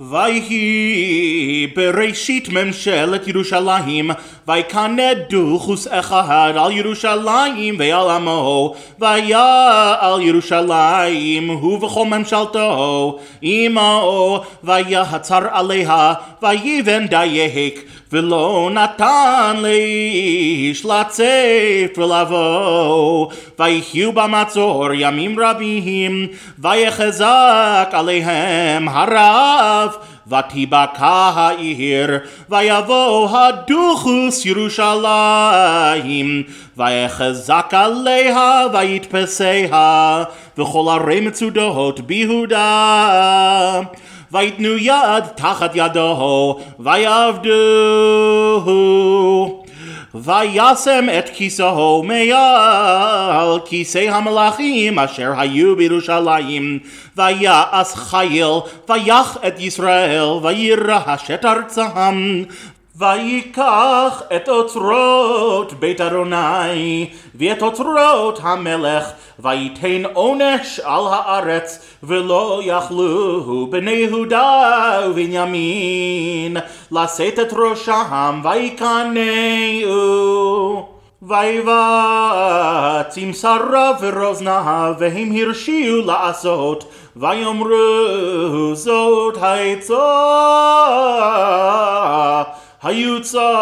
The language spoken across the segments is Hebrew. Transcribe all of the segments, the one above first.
ויהי בראשית ממשלת ירושלים, ויקנדו חוס אחד על ירושלים ועל עמו, והיה על ירושלים הוא וכל ממשלתו, עמו, ויהצר עליה, ויבן דייק, ולא נתן לאיש לצאת ולבוא, ויחיו במצור ימים רבים, ויחזק עליהם הרב, ותיבקע העיר, ויבוא הדוכוס ירושלים, ויחזק עליה, ויתפסיה, וכל ערי מצודות ביהודה. ויתנו יד תחת ידו, ויעבדו. וישם את כיסאו מעל כיסא המלאכים אשר היו בירושלים. ויעש חיל ויח את ישראל וירש את ארצם ויקח את אוצרות בית אדוני ואת אוצרות המלך ויתן עונש על הארץ ולא יכלו בני יהודה ובנימין. לשאת את ראשם ויקנאו. ויבץ עם שרה ורוזנה והם הרשיעו לעשות ויאמרו זאת העצה היוצא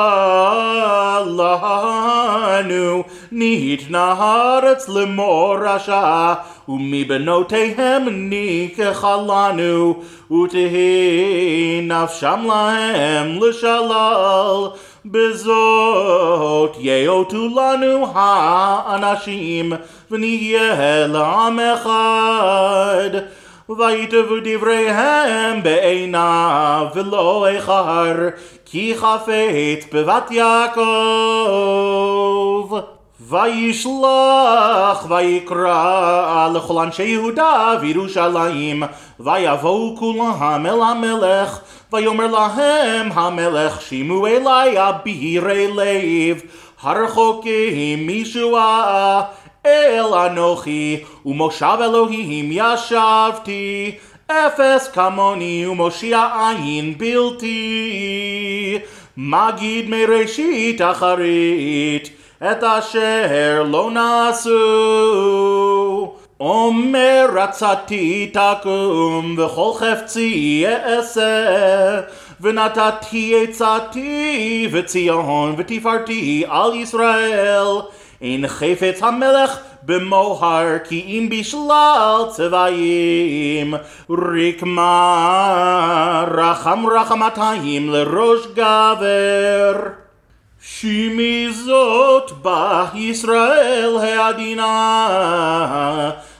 לנו ניתנה הארץ למורשה ומבנותיהם ניקחה לנו ותהי נפשם להם לשלל. בזאת יאותו לנו האנשים ונהיה לעם אחד ויטבו דבריהם בעיניו ולא איחר כי חפץ בבת יעקב. וישלח ויקרא לכל אנשי יהודה וירושלים ויבואו כולם אל המלך ויאמר להם המלך שימו אלי אבירי לב הרחוקים מישועה אל אנוכי ומושב אלוהים ישבתי אפס כמוני ומושיע עין בלתי מגיד מראשית אחרית את אשר לא נעשו אומר רצתי תקום וכל חפצי אעשה ונתתי עצתי וציון ותפארתי על ישראל אין חפץ המלך במוהר כי אם בשלל צבעים רקמה רחם רחמתיים לראש גבר. שימי זאת בה ישראל העדינה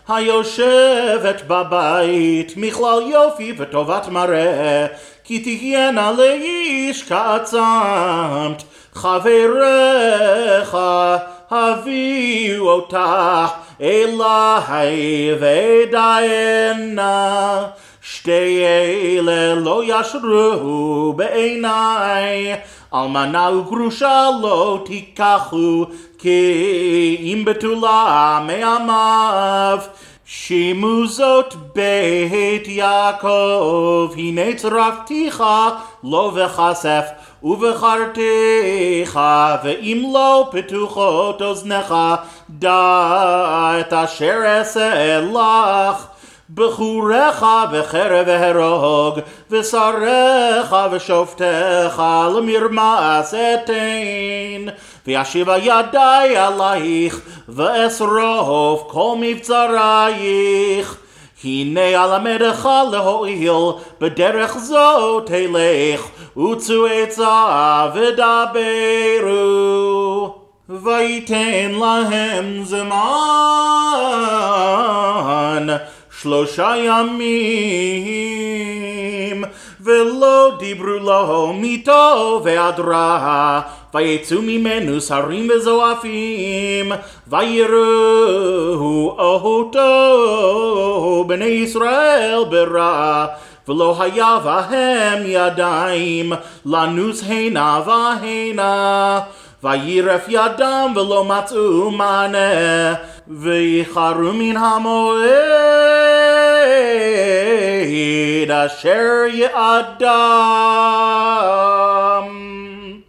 היושבת בבית מכלל יופי וטובת מראה כי תהיינה לאיש כעצמת חבריך הביאו אותה אליי ודיינה שתי אלה לא ישרו בעיניי אלמנה וגרושה לא תיקחו כי אם בתולה מעמיו שימו זאת בית יעקב הנה צרפתיך לא וכסף ובחרתיך ואם לא פתוחות אוזניך דע את אשר אעשה לך בחוריך בחרב והרוג ושריך ושופטיך למרמס אתן. וישיבה ידי עלייך ואשרוף כל מבצרייך הנה אלמדך להועיל בדרך זאת תלך וצאו עצה ודברו ויתן להם זמן שלושה ימים ולא דיברו לו מיתו ועד רע ויצאו ממנו שרים וזועפים ויראו אותו בני ישראל ברע ולא היה בהם ידיים לנוס הנה והנה וירף ידם ולא מצאו מענה ויחרו מן המועד אשר יעדה.